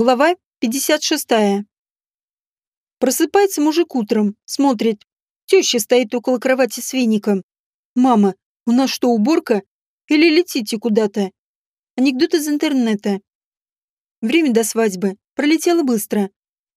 Глава 56. Просыпается мужик утром, смотрит. Теща стоит около кровати с веником. «Мама, у нас что, уборка? Или летите куда-то?» Анекдот из интернета. Время до свадьбы пролетело быстро.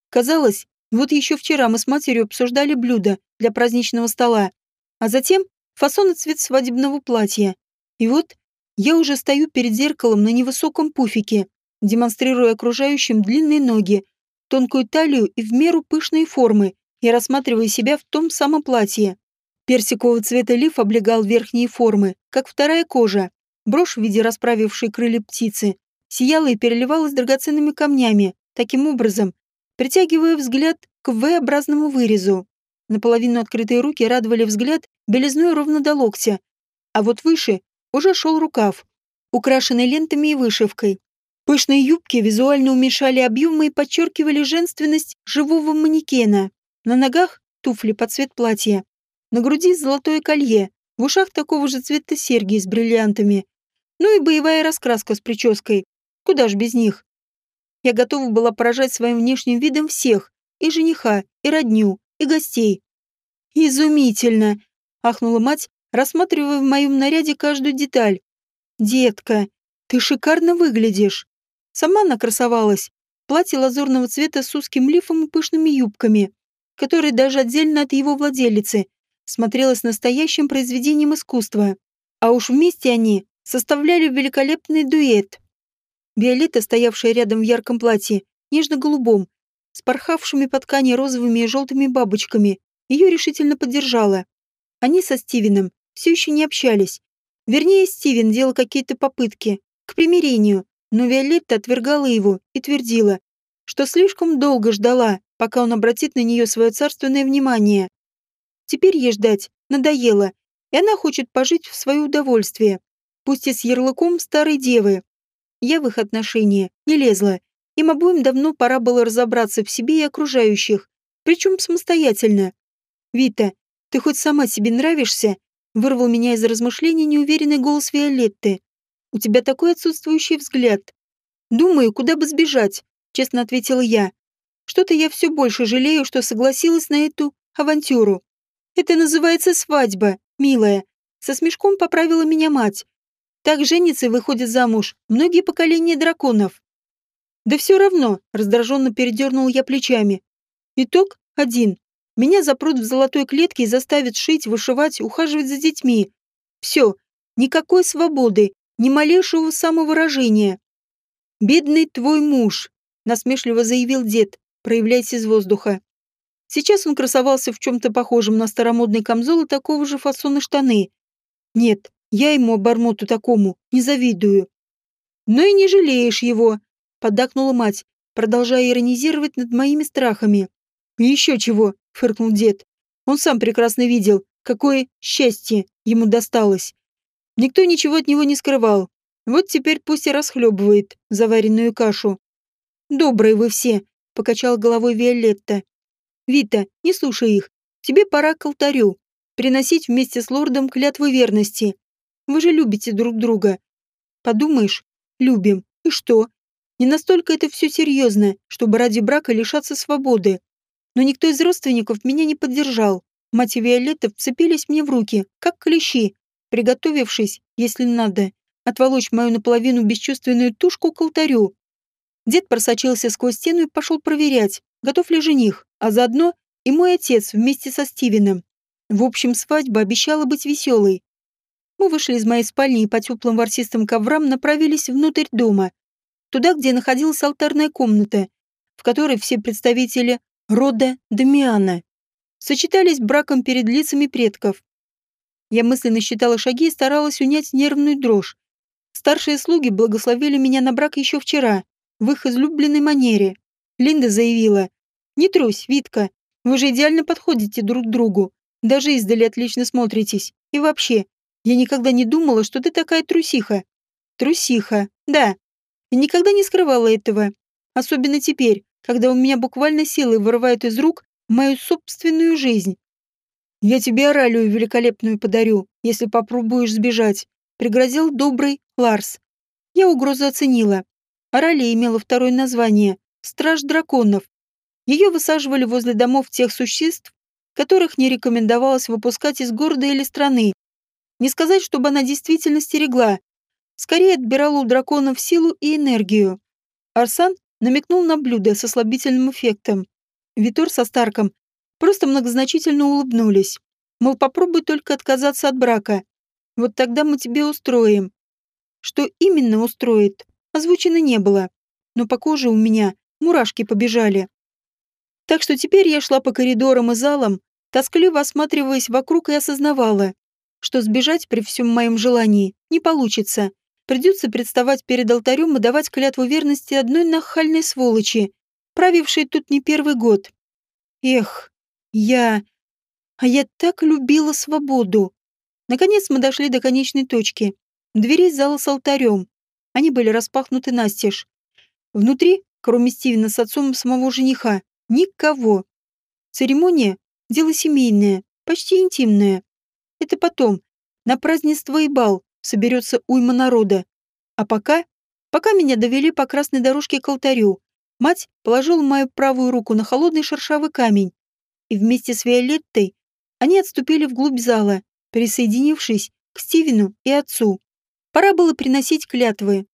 Казалось, вот еще вчера мы с матерью обсуждали блюда для праздничного стола, а затем фасон и цвет свадебного платья. И вот я уже стою перед зеркалом на невысоком пуфике, демонстрируя окружающим длинные ноги, тонкую талию и в меру пышные формы, и рассматривая себя в том самом платье. Персикового цвета лиф облегал верхние формы, как вторая кожа. Брошь в виде расправившей крылья птицы сияла и переливалась драгоценными камнями, таким образом, притягивая взгляд к V-образному вырезу. Наполовину открытые руки радовали взгляд белизной ровно до локтя, а вот выше уже шел рукав, украшенный лентами и вышивкой, Пышные юбки визуально уменьшали объемы и подчеркивали женственность живого манекена. На ногах туфли под цвет платья. На груди золотое колье, в ушах такого же цвета серьги с бриллиантами. Ну и боевая раскраска с прической. Куда ж без них? Я готова была поражать своим внешним видом всех, и жениха, и родню, и гостей. «Изумительно!» — ахнула мать, рассматривая в моем наряде каждую деталь. «Детка, ты шикарно выглядишь!» Сама она красовалась. Платье лазурного цвета с узким лифом и пышными юбками, которые даже отдельно от его владелицы смотрелось настоящим произведением искусства. А уж вместе они составляли великолепный дуэт. Виолетта, стоявшая рядом в ярком платье, нежно-голубом, с порхавшими по ткани розовыми и желтыми бабочками, ее решительно поддержала. Они со Стивеном все еще не общались. Вернее, Стивен делал какие-то попытки к примирению, но Виолетта отвергала его и твердила, что слишком долго ждала, пока он обратит на нее свое царственное внимание. Теперь ей ждать надоело, и она хочет пожить в свое удовольствие, пусть и с ярлыком старой девы. Я в их отношения не лезла. Им обоим давно пора было разобраться в себе и окружающих, причем самостоятельно. «Вита, ты хоть сама себе нравишься?» Вырвал меня из размышлений неуверенный голос Виолетты. У тебя такой отсутствующий взгляд. Думаю, куда бы сбежать, честно ответила я. Что-то я все больше жалею, что согласилась на эту авантюру. Это называется свадьба, милая. Со смешком поправила меня мать. Так женятся и выходят замуж многие поколения драконов. Да все равно, раздраженно передернул я плечами. Итог один. Меня запрут в золотой клетке и заставят шить, вышивать, ухаживать за детьми. Все, никакой свободы, ни малейшего самовыражения. «Бедный твой муж», — насмешливо заявил дед, проявляясь из воздуха. Сейчас он красовался в чем-то похожем на старомодный камзол и такого же фасона штаны. Нет, я ему обормоту такому не завидую. Но и не жалеешь его, поддакнула мать, продолжая иронизировать над моими страхами. еще чего, фыркнул дед. Он сам прекрасно видел, какое счастье ему досталось. Никто ничего от него не скрывал. Вот теперь пусть и расхлебывает заваренную кашу. «Добрые вы все», — покачал головой Виолетта. «Вита, не слушай их. Тебе пора к алтарю. Приносить вместе с лордом клятвы верности. Вы же любите друг друга. Подумаешь, любим. И что? Не настолько это все серьезно, чтобы ради брака лишаться свободы. Но никто из родственников меня не поддержал. Мать и Виолетта вцепились мне в руки, как клещи, приготовившись, если надо, отволочь мою наполовину бесчувственную тушку к алтарю. Дед просочился сквозь стену и пошел проверять, готов ли жених, а заодно и мой отец вместе со Стивеном. В общем, свадьба обещала быть веселой. Мы вышли из моей спальни и по теплым ворсистым коврам направились внутрь дома, туда, где находилась алтарная комната, в которой все представители рода Дамиана сочетались браком перед лицами предков. Я мысленно считала шаги и старалась унять нервную дрожь. Старшие слуги благословили меня на брак еще вчера, в их излюбленной манере. Линда заявила, «Не трусь, Витка, вы же идеально подходите друг другу, даже издали отлично смотритесь. И вообще, я никогда не думала, что ты такая трусиха». «Трусиха, да. И никогда не скрывала этого. Особенно теперь, когда у меня буквально силы вырывают из рук мою собственную жизнь. «Я тебе оралию великолепную подарю, если попробуешь сбежать», — пригрозил добрый Ларс. Я угрозу оценила. Оралия имела второе название страж драконов. Ее высаживали возле домов тех существ, которых не рекомендовалось выпускать из города или страны. Не сказать, чтобы она действительно стерегла, скорее отбирала у драконов силу и энергию. Арсан намекнул на блюдо со слабительным эффектом. Витор со Старком просто многозначительно улыбнулись. Мол, попробуй только отказаться от брака. Вот тогда мы тебе устроим. Что именно устроит, озвучено не было. Но по коже у меня мурашки побежали. Так что теперь я шла по коридорам и залам, тоскливо осматриваясь вокруг и осознавала, что сбежать при всем моем желании не получится. Придется представать перед алтарем и давать клятву верности одной нахальной сволочи, правившей тут не первый год. Эх, я... А я так любила свободу. Наконец мы дошли до конечной точки. Двери зала с алтарем. Они были распахнуты настежь. Внутри, кроме Стивена с отцом самого жениха, никого. Церемония – дело семейное, почти интимное. Это потом, на празднество и бал, соберется уйма народа. А пока... Пока меня довели по красной дорожке к алтарю, мать положила мою правую руку на холодный шершавый камень, и вместе с Виолеттой они отступили вглубь зала, присоединившись к Стивену и отцу. Пора было приносить клятвы.